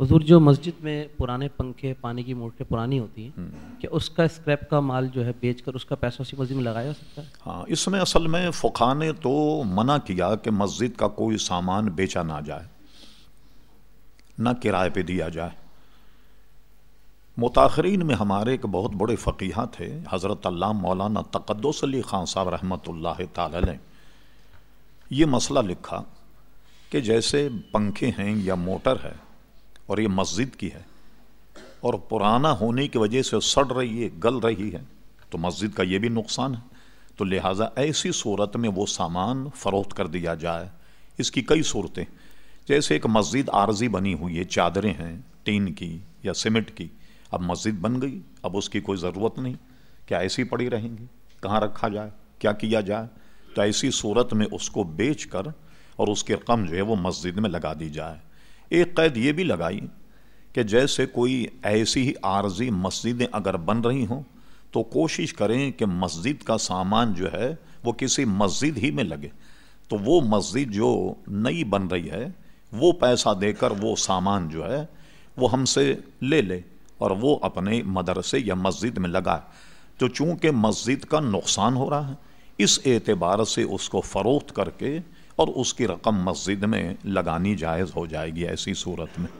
حضور جو مسجد میں پرانے پنکھے پانی کی موٹریں پرانی ہوتی ہیں کہ اس کا اسکریپ کا مال جو ہے بیچ کر اس کا پیسہ اسی مسجد میں لگایا جا سکتا ہے؟ ہاں اس میں اصل میں فقہ نے تو منع کیا کہ مسجد کا کوئی سامان بیچا نہ جائے نہ کرائے پہ دیا جائے۔ متاخرین میں ہمارے ایک بہت بڑے فقیہ تھے حضرت اللہ مولانا تقدس علی خان صاحب رحمۃ اللہ تعالی نے یہ مسئلہ لکھا کہ جیسے پنکھے ہیں یا موٹر ہے اور یہ مسجد کی ہے۔ اور پرانا ہونے کی وجہ سے سڑ رہی ہے، گل رہی ہے۔ تو مسجد کا یہ بھی نقصان ہے۔ تو لہٰذا ایسی صورت میں وہ سامان فروخت کر دیا جائے۔ اس کی کئی صورتیں۔ جیسے ایک مسجد عارضی بنی ہوئی ہے، چادریں ہیں، ٹین کی یا سیمنٹ کی۔ اب مسجد بن گئی، اب اس کی کوئی ضرورت نہیں۔ کیا ایسی پڑی رہیں گی؟ کہاں رکھا جائے؟ کیا کیا جائے؟ تو ایسی صورت میں اس کو بیچ کر اور اس کی رقم جو ہے وہ مسجد میں لگا دی جائے۔ ایک قید یہ بھی لگائی کہ جیسے کوئی ایسی ہی عارضی مسجدیں اگر بن رہی ہوں تو کوشش کریں کہ مسجد کا سامان جو ہے وہ کسی مسجد ہی میں لگے۔ تو وہ مسجد جو نئی بن رہی ہے، وہ پیسہ دے کر وہ سامان جو ہے وہ ہم سے لے لے اور وہ اپنے مدرسے یا مسجد میں لگائے تو چونکہ مسجد کا نقصان ہو رہا ہے، اس اعتبار سے اس کو فروخت کر کے اور اس کی رقم مسجد میں لگانی جائز ہو جائے گی ایسی صورت میں۔